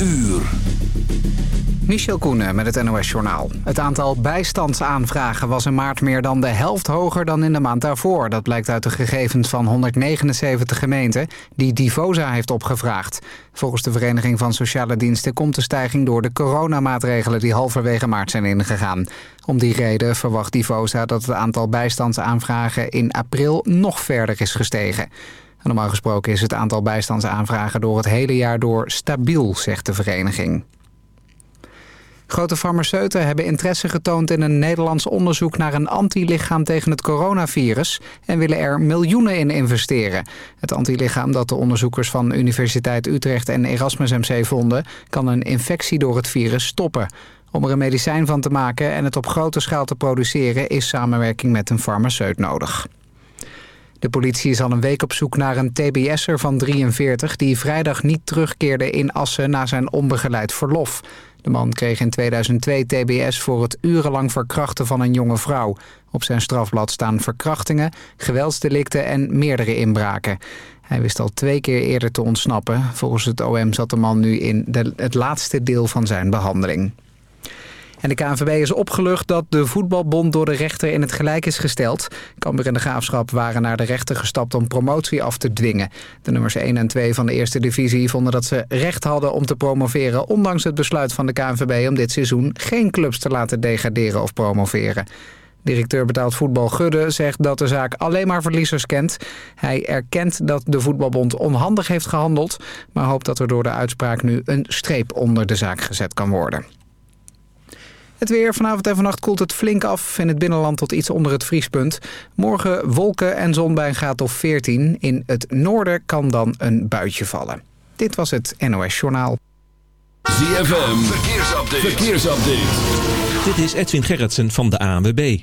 uur. Michel Koenen met het NOS-journaal. Het aantal bijstandsaanvragen was in maart meer dan de helft hoger dan in de maand daarvoor. Dat blijkt uit de gegevens van 179 gemeenten die Divosa heeft opgevraagd. Volgens de Vereniging van Sociale Diensten komt de stijging door de coronamaatregelen die halverwege maart zijn ingegaan. Om die reden verwacht Divosa dat het aantal bijstandsaanvragen in april nog verder is gestegen. Normaal gesproken is het aantal bijstandsaanvragen door het hele jaar door stabiel, zegt de vereniging. Grote farmaceuten hebben interesse getoond in een Nederlands onderzoek naar een antilichaam tegen het coronavirus en willen er miljoenen in investeren. Het antilichaam dat de onderzoekers van Universiteit Utrecht en Erasmus MC vonden, kan een infectie door het virus stoppen. Om er een medicijn van te maken en het op grote schaal te produceren is samenwerking met een farmaceut nodig. De politie is al een week op zoek naar een tbs'er van 43... die vrijdag niet terugkeerde in Assen na zijn onbegeleid verlof. De man kreeg in 2002 tbs voor het urenlang verkrachten van een jonge vrouw. Op zijn strafblad staan verkrachtingen, geweldsdelicten en meerdere inbraken. Hij wist al twee keer eerder te ontsnappen. Volgens het OM zat de man nu in het laatste deel van zijn behandeling. En de KNVB is opgelucht dat de voetbalbond door de rechter in het gelijk is gesteld. Cambuur en de Graafschap waren naar de rechter gestapt om promotie af te dwingen. De nummers 1 en 2 van de eerste divisie vonden dat ze recht hadden om te promoveren... ondanks het besluit van de KNVB om dit seizoen geen clubs te laten degraderen of promoveren. Directeur betaald voetbal Gudde zegt dat de zaak alleen maar verliezers kent. Hij erkent dat de voetbalbond onhandig heeft gehandeld... maar hoopt dat er door de uitspraak nu een streep onder de zaak gezet kan worden. Het weer. Vanavond en vannacht koelt het flink af. In het binnenland tot iets onder het vriespunt. Morgen wolken en zon bij een graad of 14. In het noorden kan dan een buitje vallen. Dit was het NOS Journaal. ZFM. Verkeersupdate. Verkeersupdate. Dit is Edwin Gerritsen van de ANWB.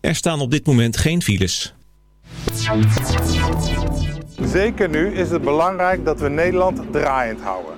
Er staan op dit moment geen files. Zeker nu is het belangrijk dat we Nederland draaiend houden.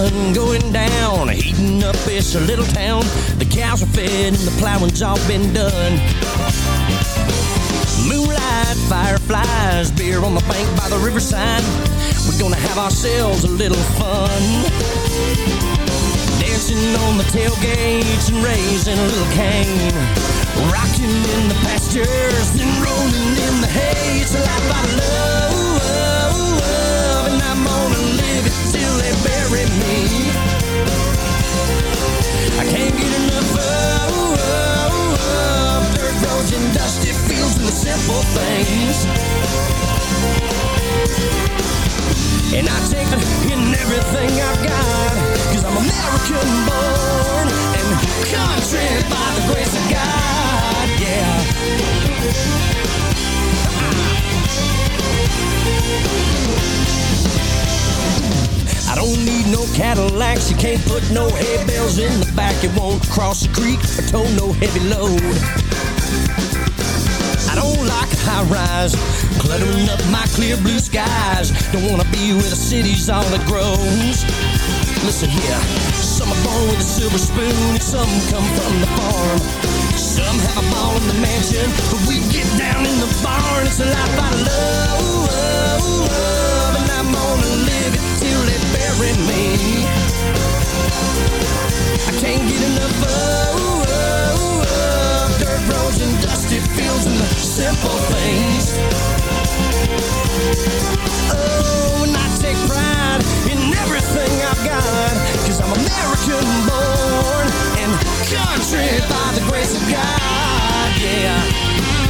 Sun going down, heating up this little town. The cows are fed and the plowing's all been done. Moonlight, fireflies, beer on the bank by the riverside. We're gonna have ourselves a little fun. Dancing on the tailgates and raising a little cane. Rocking in the pastures Cadillacs You can't put no hay bales in the back It won't cross the creek or tow no heavy load I don't like high rise, cluttering up my clear blue skies. Don't wanna be where the city's all that grows. Listen here, some are born with a silver spoon, and some come from the farm. Some have a ball in the mansion, but we get down in the barn. It's a life I love, and I'm gonna live till they bury me. I can't get enough of dirt roads and dusty fields and the simple things. Oh, and I take pride in everything I've got, cause I'm American born and country by the grace of God, yeah.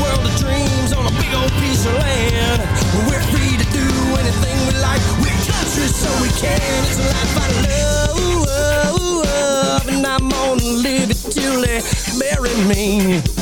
World of dreams on a big old piece of land. We're free to do anything we like. We're country, so we can. It's a life I love, and I'm gonna live it till they bury me.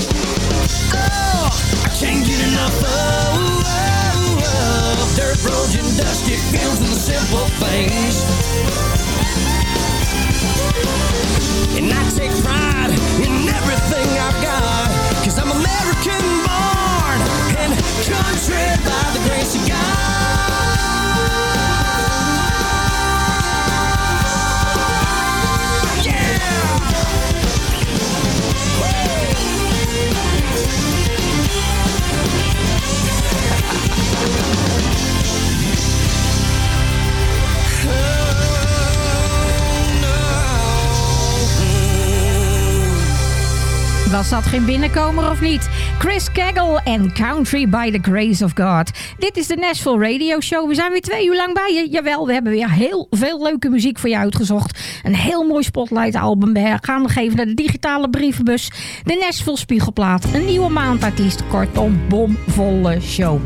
Was dat geen binnenkomer of niet? Chris Kegel en Country by the Grace of God. Dit is de Nashville Radio Show. We zijn weer twee uur lang bij je. Jawel, we hebben weer heel veel leuke muziek voor je uitgezocht. Een heel mooi Spotlight album. We gaan nog even naar de digitale brievenbus. De Nashville Spiegelplaat. Een nieuwe maandartiest. Kortom, bomvolle show.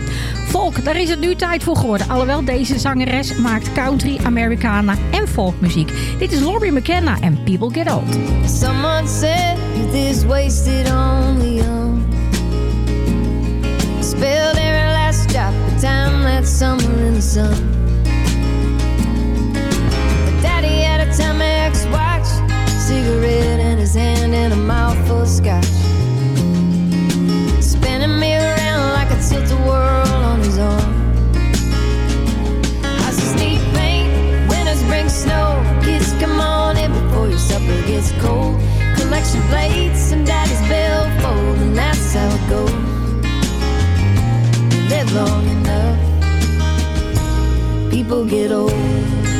Volk, daar is het nu tijd voor geworden. Alhoewel deze zangeres maakt country, Americana en folkmuziek. Dit is Laurie McKenna en People Get Old. Someone said this wasted on the young. Spilled every last drop of time that summer in the sun. But Daddy had a Timex watch, cigarette in his hand, and a mouthful of scotch. Spinning me around like a tilt-a-whirl on his arm. Houses need paint, winters bring snow. Kids, come on in before your supper gets cold. Collection plates and daddy's billfold, and that's how it goes. Live long enough, people get old.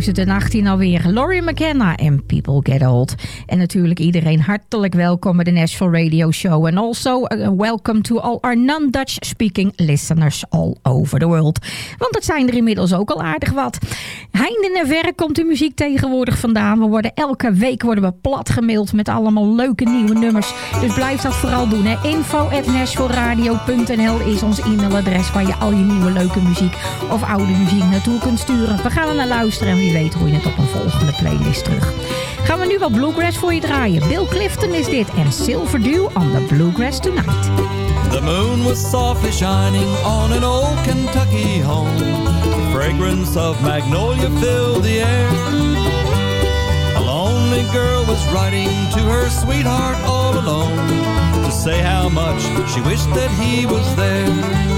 2018 alweer. Laurie McKenna en People Get Old. En natuurlijk iedereen hartelijk welkom bij de Nashville Radio Show. En also uh, welcome to all our non-Dutch speaking listeners all over the world. Want dat zijn er inmiddels ook al aardig wat. Heinde en verre komt de muziek tegenwoordig vandaan. We worden elke week worden we plat gemaild met allemaal leuke nieuwe nummers. Dus blijf dat vooral doen. Hè. Info is ons e-mailadres waar je al je nieuwe leuke muziek of oude muziek naartoe kunt sturen. We gaan er naar luisteren en wie weet hoor je het op een volgende playlist terug. Gaan we nu wat bluegrass voor je draaien. Bill Clifton is dit en Silver Dew on the Bluegrass Tonight. The moon was softly shining on an old Kentucky home. Fragrance of magnolia filled the air. A lonely girl was writing to her sweetheart all alone to say how much she wished that he was there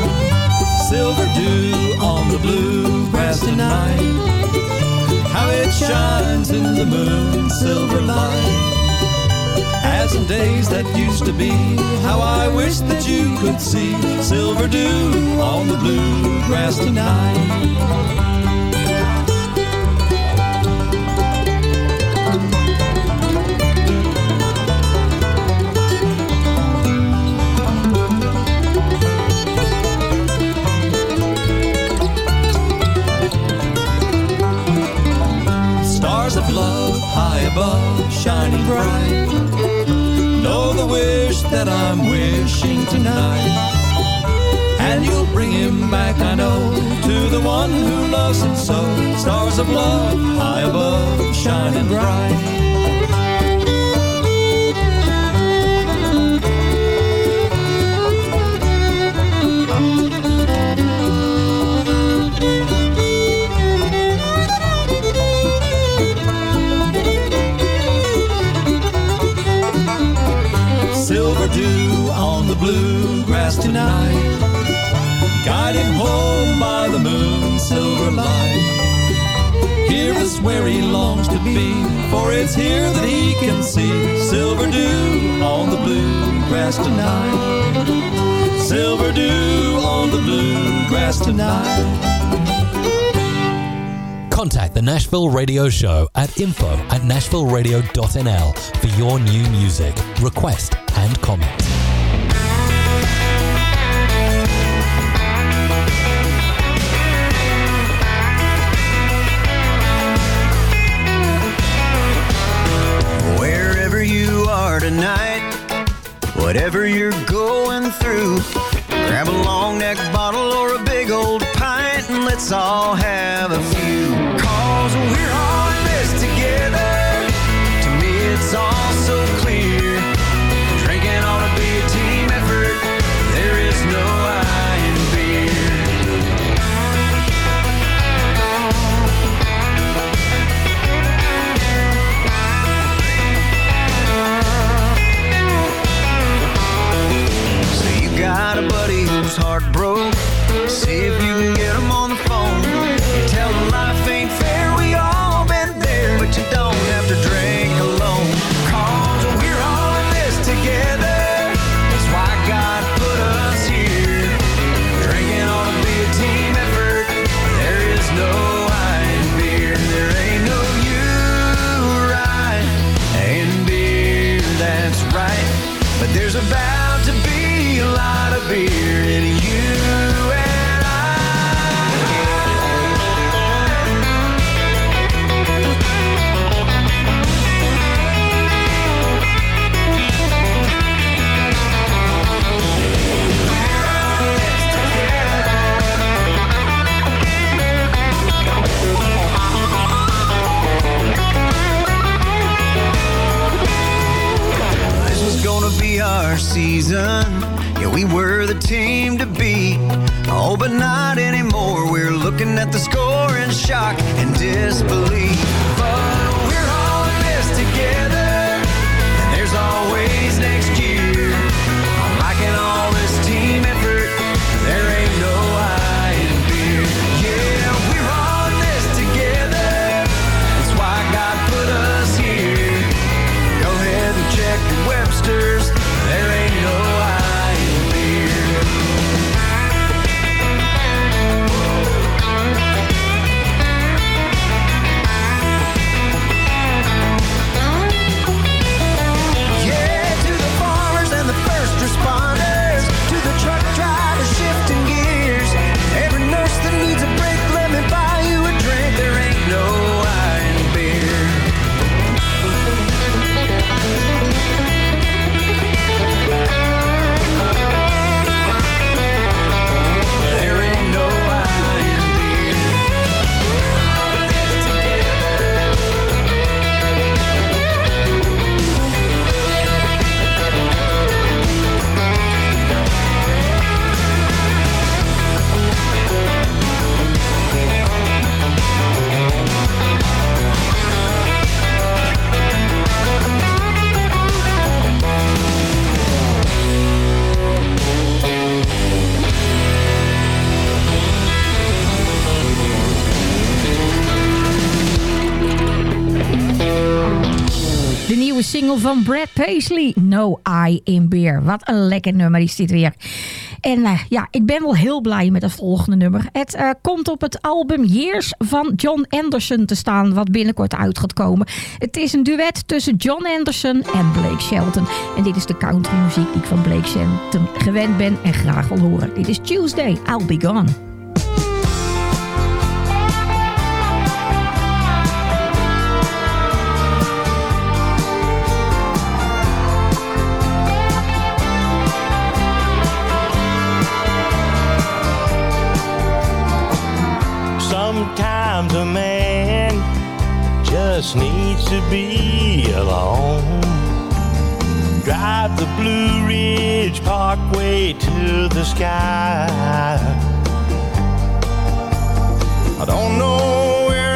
silver dew on the blue grass tonight. How it shines in the moon's silver light. As in days that used to be, how I wish that you could see silver dew on the blue grass tonight. That I'm wishing tonight. And you'll bring him back, I know, to the one who loves him so. Stars of love, high above, shining bright. Bluegrass tonight. Guide him home by the moon's silver light. Here is where he longs to be, for it's here that he can see silver dew on the bluegrass tonight. Silver dew on the bluegrass tonight. Contact the Nashville Radio Show at info at nashvilleradio.nl for your new music, request, and comment. Whatever you're going through, grab a long neck bottle or a big old pint and let's all season yeah, we were the team to beat. Oh, but not anymore. We're looking at the score in shock and disbelief. Paisley, No Eye in Beer. Wat een lekker nummer is dit weer. En uh, ja, ik ben wel heel blij met het volgende nummer. Het uh, komt op het album Years van John Anderson te staan, wat binnenkort uit gaat komen. Het is een duet tussen John Anderson en Blake Shelton. En dit is de countrymuziek die ik van Blake Shelton gewend ben en graag wil horen. Dit is Tuesday, I'll Be Gone. Sometimes a man just needs to be alone. Drive the Blue Ridge Parkway to the sky. I don't know where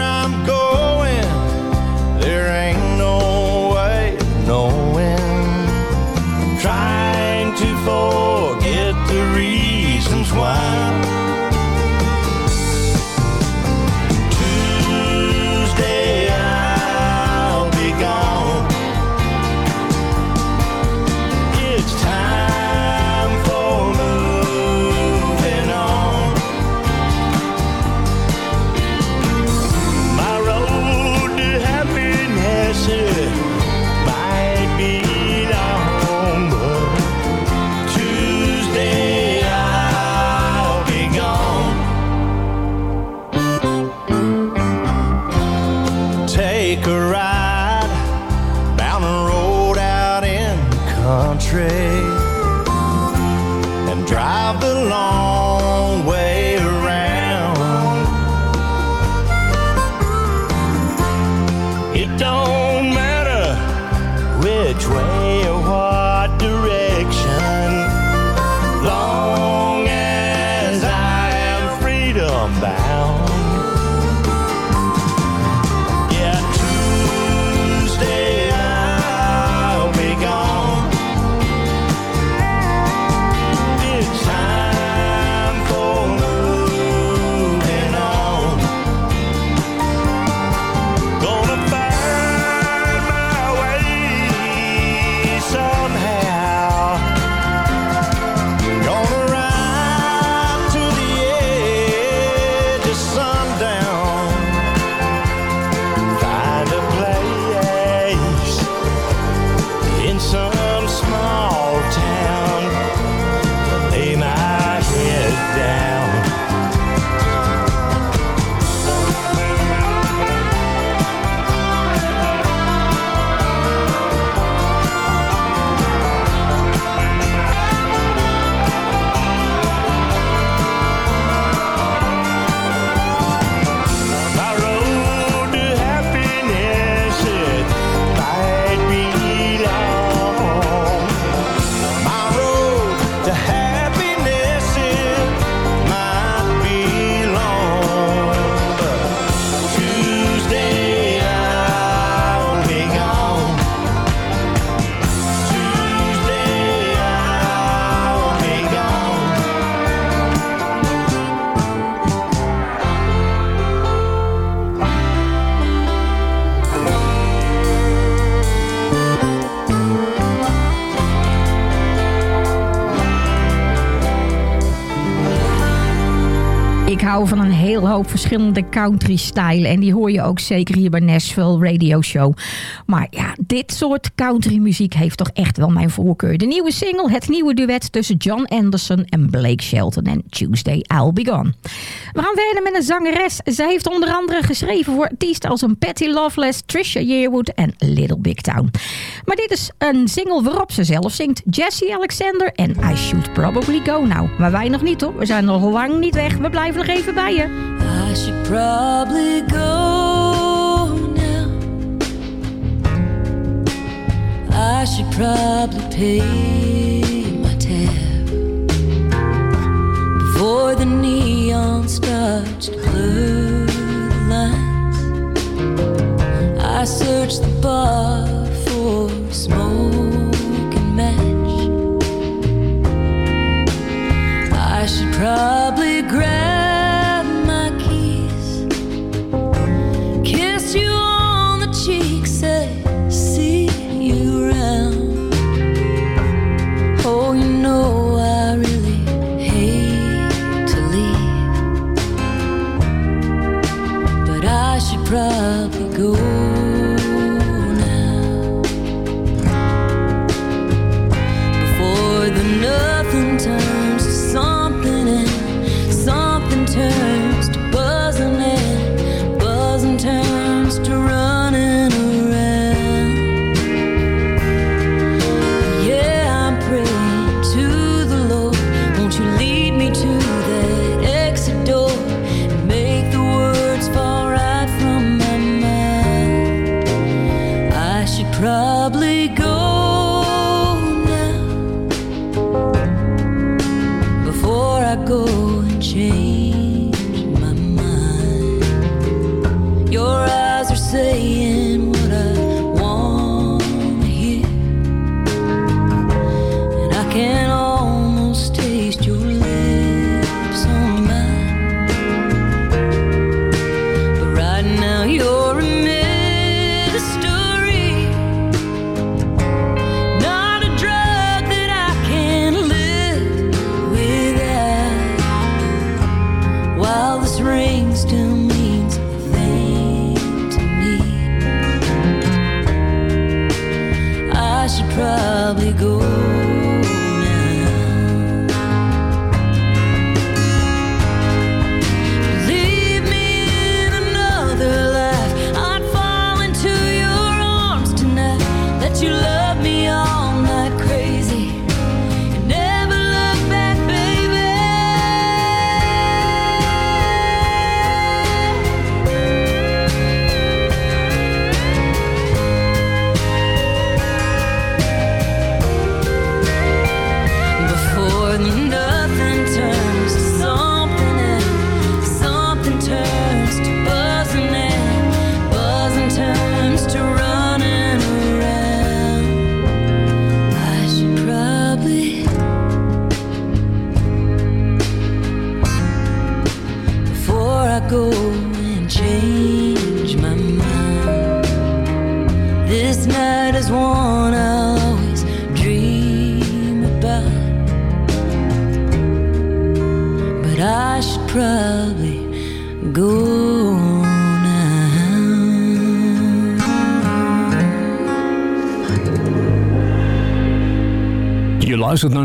Van een heel hoop verschillende country-stijlen. En die hoor je ook zeker hier bij Nashville Radio Show. Maar ja, dit soort country-muziek heeft toch echt wel mijn voorkeur. De nieuwe single, het nieuwe duet tussen John Anderson en Blake Shelton. En Tuesday I'll Be Gone. We gaan verder met een zangeres. Zij heeft onder andere geschreven voor artiesten als een Patty Loveless, Trisha Yearwood en Little Big Town. Maar dit is een single waarop ze zelf zingt. Jesse Alexander en I Should Probably Go Now. Maar wij nog niet hoor. We zijn nog lang niet weg. We blijven nog even bij je. I should probably go I should probably pay my tab before the neon starts to blur the lines. I search the bar for a smoking match. I should probably grab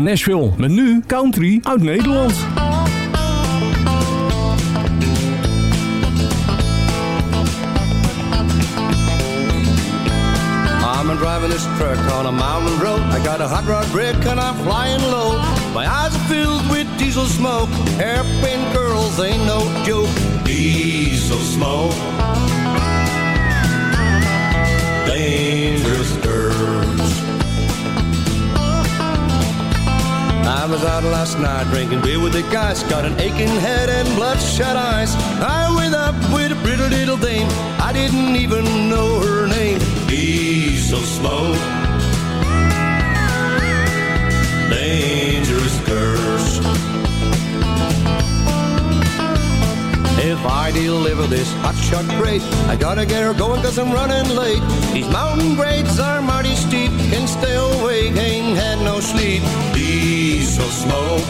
Nashville met nu country uit Nederland. I'm driving this truck on a mountain road. I got a hot rod brick and I'm flying low. My eyes are filled with diesel smoke. Hairpin girls ain't no joke. Diesel smoke. Was out last night drinking beer with the guys. Got an aching head and bloodshot eyes. I went up with a pretty little dame. I didn't even know her name. Diesel smoke. Dangerous If I deliver this hotshot crate, I gotta get her going cause I'm running late. These mountain grades are mighty steep, can stay awake, ain't had no sleep. Diesel smoke.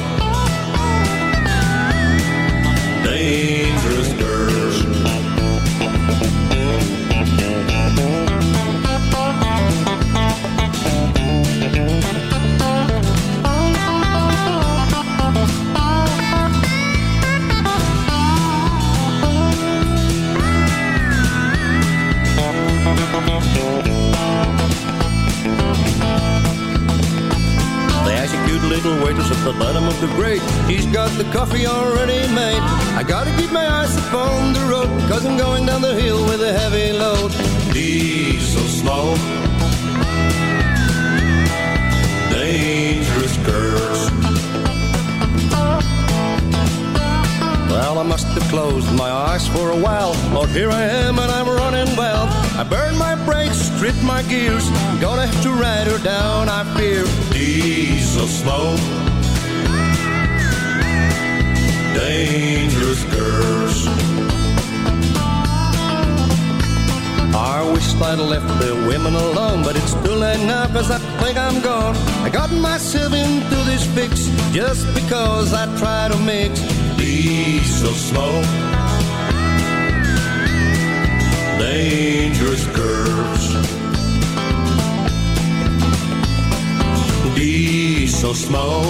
Dangerous girls. They ask a cute little waitress at the bottom of the grate. She's got the coffee already made. I gotta keep my eyes upon the road, cause I'm going down the hill with a heavy load. Diesel smoke. Dangerous girls. Well, I must have closed my eyes for a while. Lord, here I am and I'm running well. I burned my brakes, stripped my gears. Gonna have to ride her down, I fear. Diesel smoke. Dangerous girls. I wish I'd left the women alone, but it's too late now cause I think I'm gone. I got myself into this fix just because I try to mix diesel smoke dangerous curves. Be so small,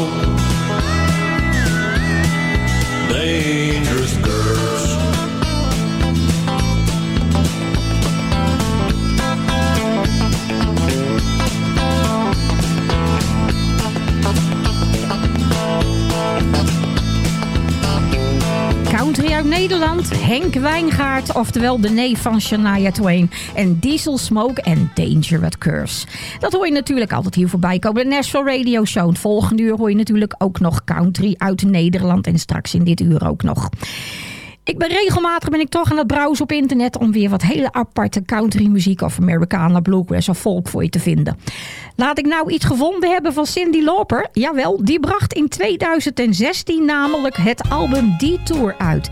dangerous curves. Nederland, Henk Wijngaard, oftewel de neef van Shania Twain. En Diesel Smoke en Danger at Curse. Dat hoor je natuurlijk altijd hier voorbij komen. De Nashville Radio Show. Het volgende uur hoor je natuurlijk ook nog country uit Nederland. En straks in dit uur ook nog. Ik ben regelmatig ben ik toch aan het browsen op internet om weer wat hele aparte country muziek of Americana bluegrass of folk voor je te vinden. Laat ik nou iets gevonden hebben van Cindy Lauper. Jawel, die bracht in 2016 namelijk het album Detour uit.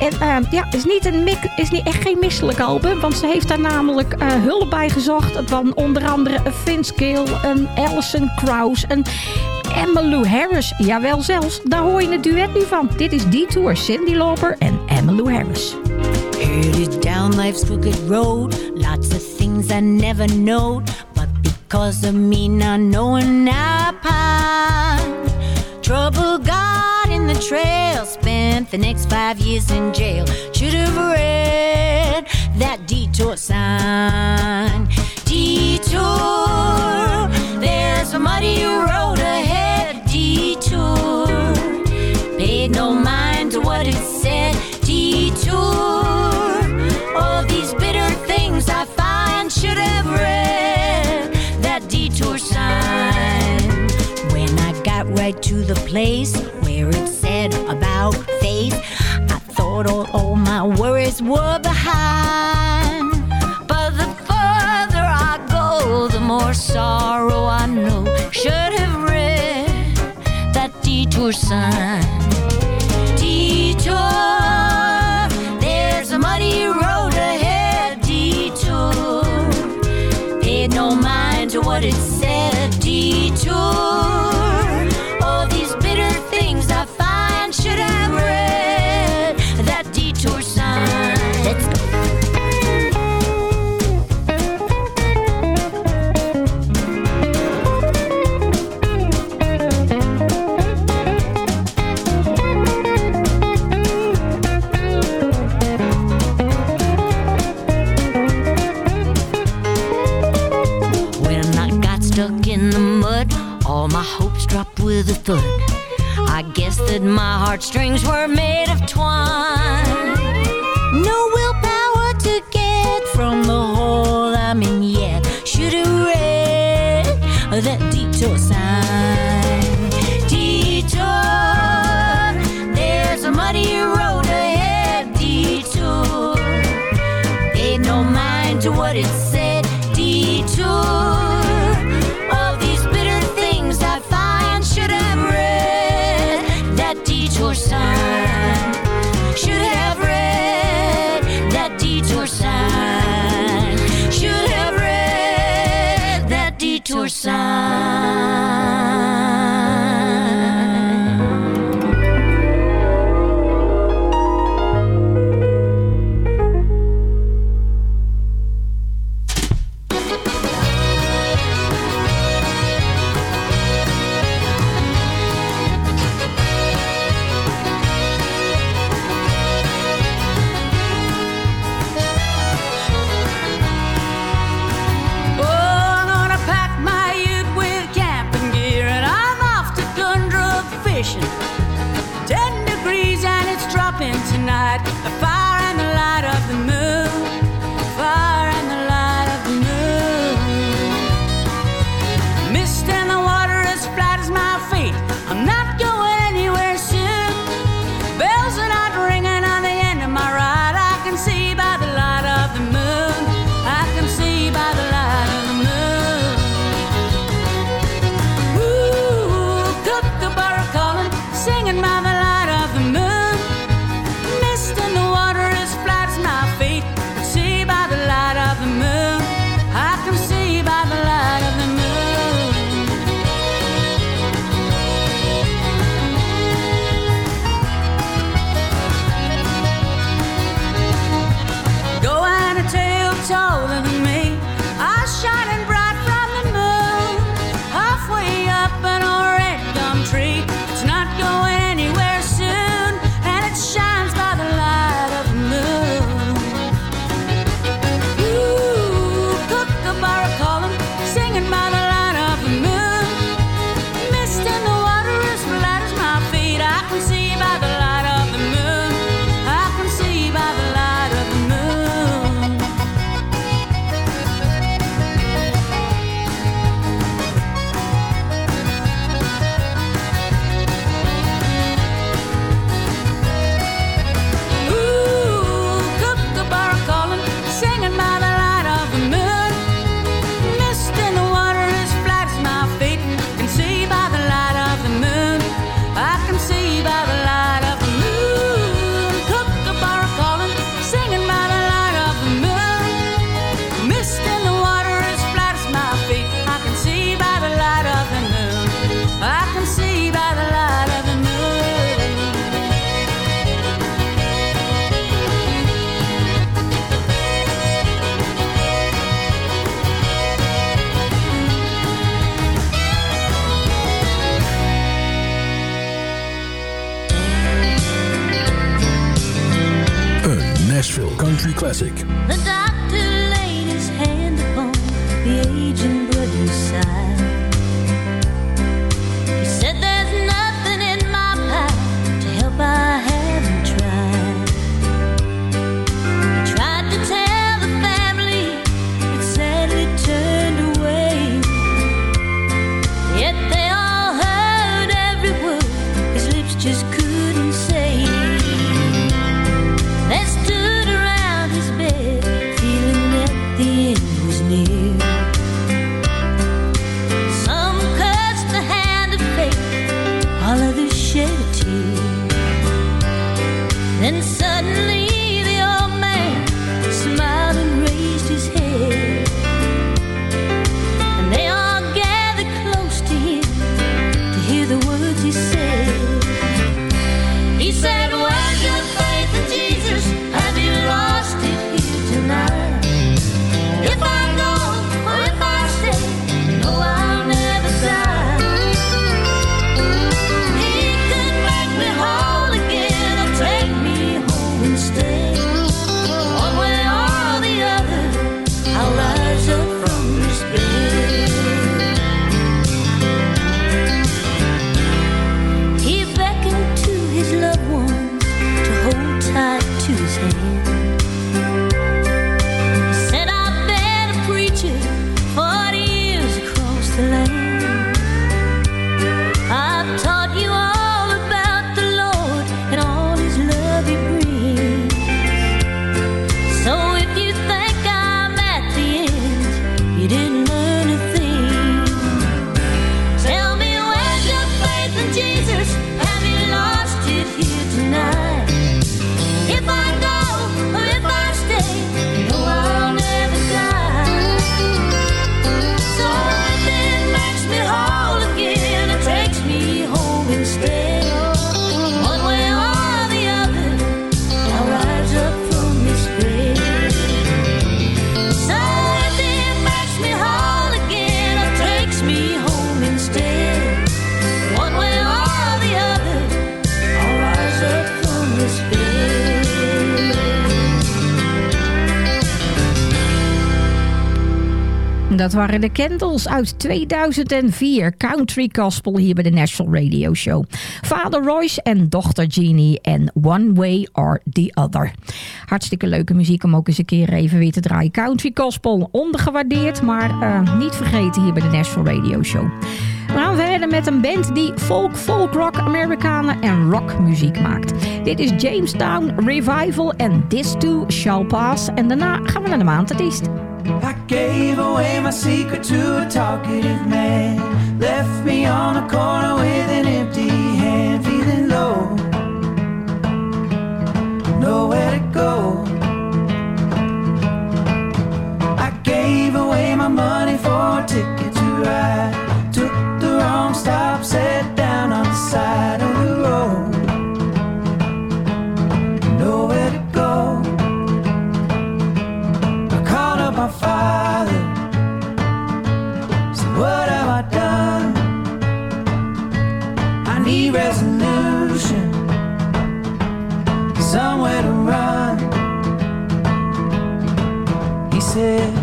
En uh, ja, is niet een mik, is niet echt geen misselijk album, want ze heeft daar namelijk uh, hulp bij gezocht van onder andere Vince Gill, een Alison Krauss, een Emmylou Harris. Jawel zelfs, daar hoor je het duet nu van. Dit is Detour, Cindy Lauper en Emmylou Harris. Headed down life's crooked road, lots of things I never know. But Cause of me not knowing I pine. Trouble got in the trail, spent the next five years in jail. Should have read that detour sign. Detour, there's a muddy road ahead. Detour, paid no mind to what it said. Detour, all these bitter things I find should have read that detour sign. When I got right to the place where it said about faith, I thought all, all my worries were behind. More sorrow I know. Should have read that detour sign. Detour, there's a muddy road ahead. Detour, paid no mind to what it said. Detour, that my heartstrings were made of twine. No willpower to get from the hole I'm in yet. Should have read that detour sign. Detour, there's a muddy road ahead. Detour, paid no mind to what it said. Detour, sign. Should have read that detour sign. Should have read that detour sign. dat waren de Kendalls uit 2004. Country Gospel hier bij de National Radio Show. Vader Royce en dochter Jeannie en One Way or the Other. Hartstikke leuke muziek om ook eens een keer even weer te draaien. Country Gospel, ondergewaardeerd, maar eh, niet vergeten hier bij de National Radio Show. We gaan verder met een band die folk, folk rock, Amerikanen en rockmuziek maakt. Dit is Jamestown Revival en This Too Shall Pass. En daarna gaan we naar de maandartiest. I gave away my secret to a talkative man. Left me on a corner with an empty hand, feeling low. Nowhere to go. I gave away my money for a ticket to ride. Took the wrong stop, sat down on the side. resolution, somewhere to run. He said.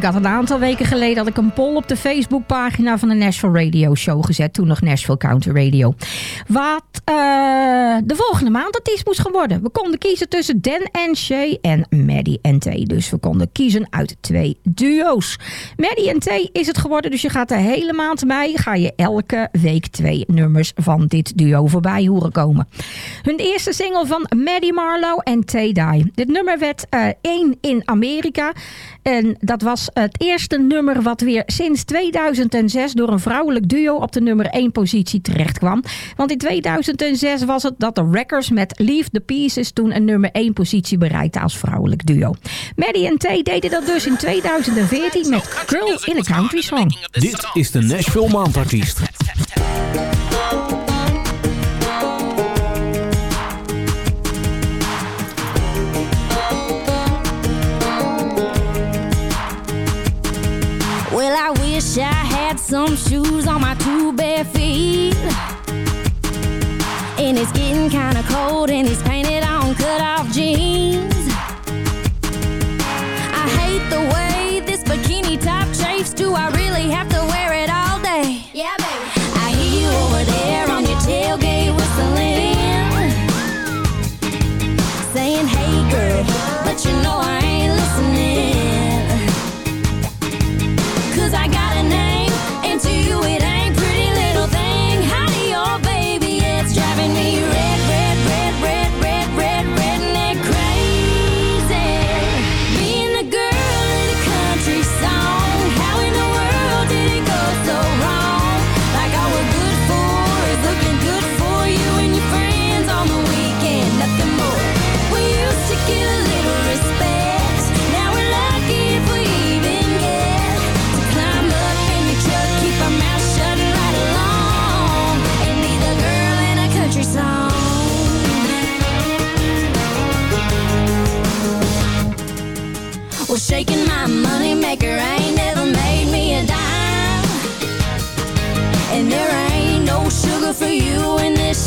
Ik had een aantal weken geleden had ik een poll op de Facebookpagina van de Nashville Radio Show gezet. Toen nog Nashville Counter Radio. Wat de volgende maand is moest geworden. We konden kiezen tussen Dan en Shay en Maddie en T. Dus we konden kiezen uit twee duo's. Maddie en T is het geworden. Dus je gaat de hele maand bij. Ga je elke week twee nummers van dit duo voorbij horen komen. Hun eerste single van Maddie Marlowe en T. Die. Dit nummer werd eh, één in Amerika. En dat was het eerste nummer wat weer sinds 2006 door een vrouwelijk duo op de nummer 1 positie terecht kwam. Want in 2006 was het dat de Wreckers met Leave the Pieces toen een nummer 1 positie bereikte als vrouwelijk duo. Maddie en T deden dat dus in 2014 met Girl in a Country Song. Dit is de Nashville Maandartiest. Well, I wish I had some shoes on my two bare feet. And it's getting kinda cold, and he's painted on cut off jeans.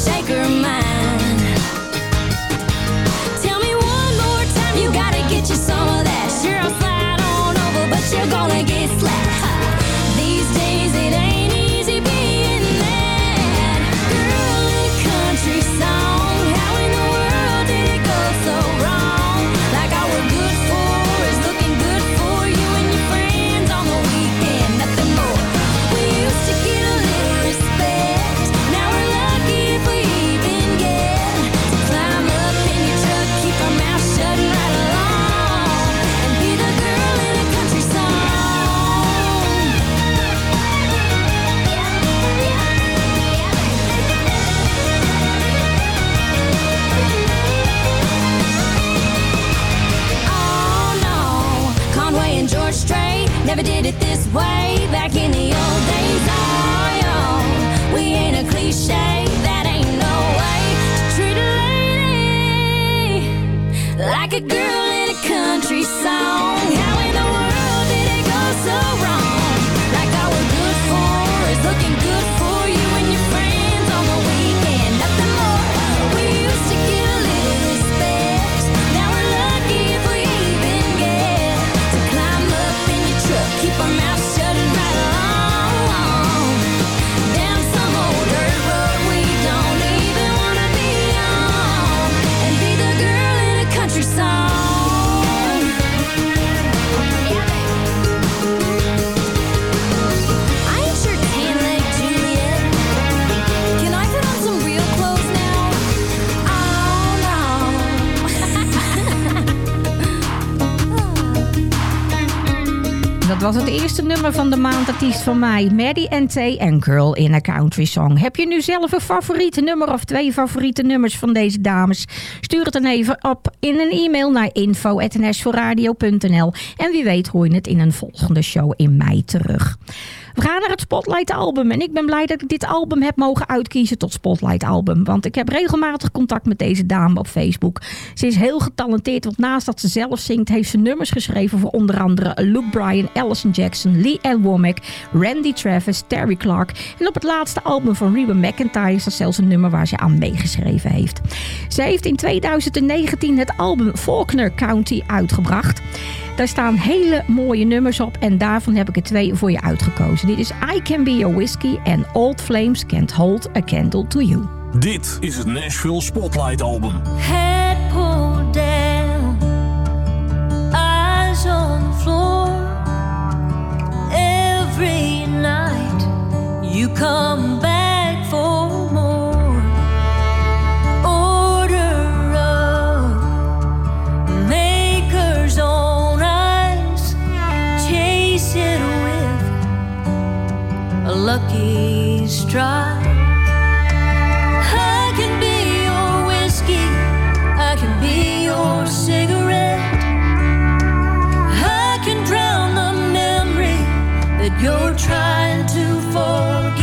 Take her mind. Nummer van de maandartiest van mij. Maddie N.T. en Girl in a Country Song. Heb je nu zelf een favoriete nummer of twee favoriete nummers van deze dames? Stuur het dan even op in een e-mail naar info.nsvoorradio.nl En wie weet hoor je het in een volgende show in mei terug. We gaan naar het Spotlight album. En ik ben blij dat ik dit album heb mogen uitkiezen tot Spotlight album. Want ik heb regelmatig contact met deze dame op Facebook. Ze is heel getalenteerd. Want naast dat ze zelf zingt, heeft ze nummers geschreven voor onder andere Luke Bryan, Allison Jackson, Lee Ann Womack, Randy Travis, Terry Clark. En op het laatste album van Reba McIntyre is dat zelfs een nummer waar ze aan meegeschreven heeft. Ze heeft in 2019 het album Faulkner County uitgebracht. Daar staan hele mooie nummers op en daarvan heb ik er twee voor je uitgekozen. Dit is I Can Be Your Whiskey en Old Flames Can't Hold a Candle to You. Dit is het Nashville Spotlight Album. Head pulled down, eyes on the floor. Every night you come back lucky strike. I can be your whiskey. I can be your cigarette. I can drown the memory that you're trying to forget.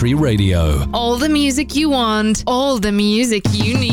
Country Radio. All the music you want, all the music you need.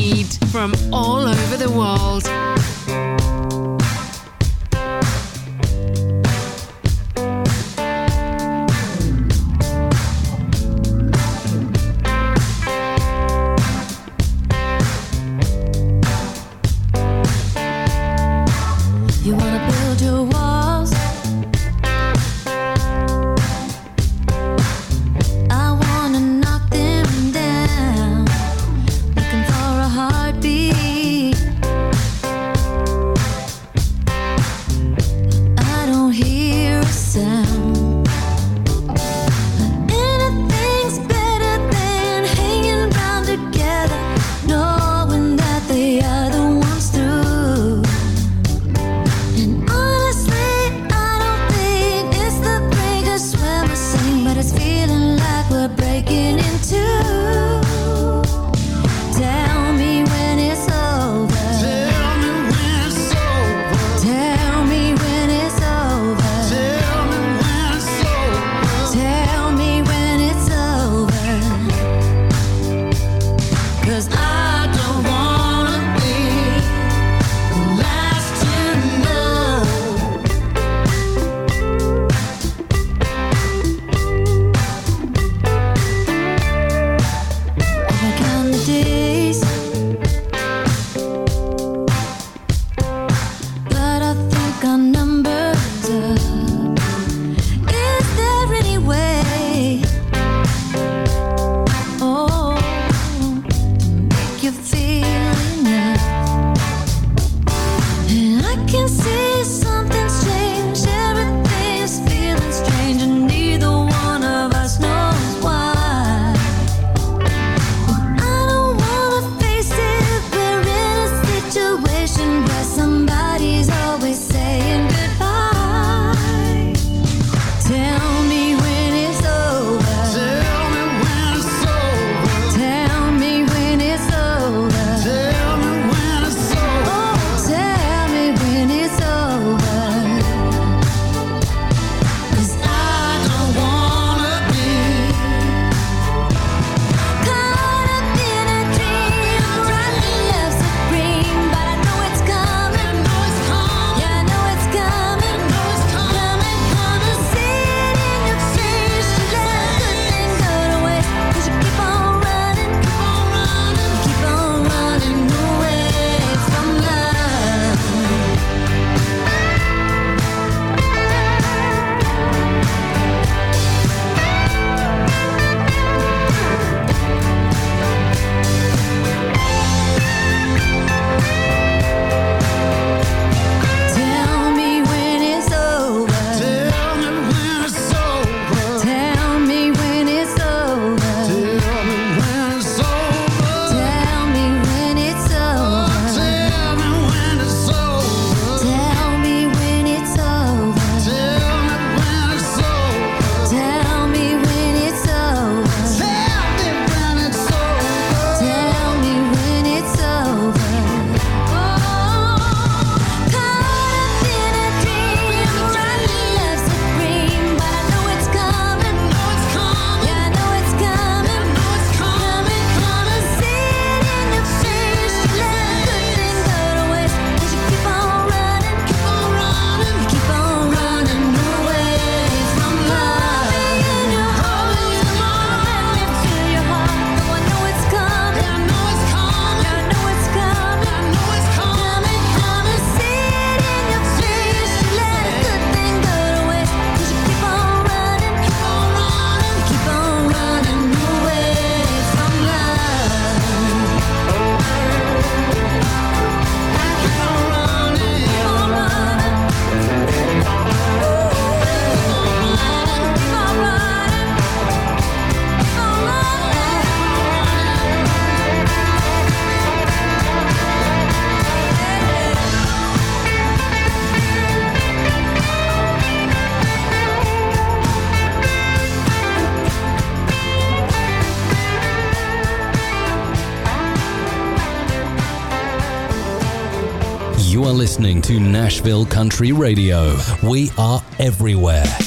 Nashville Country Radio. We are everywhere.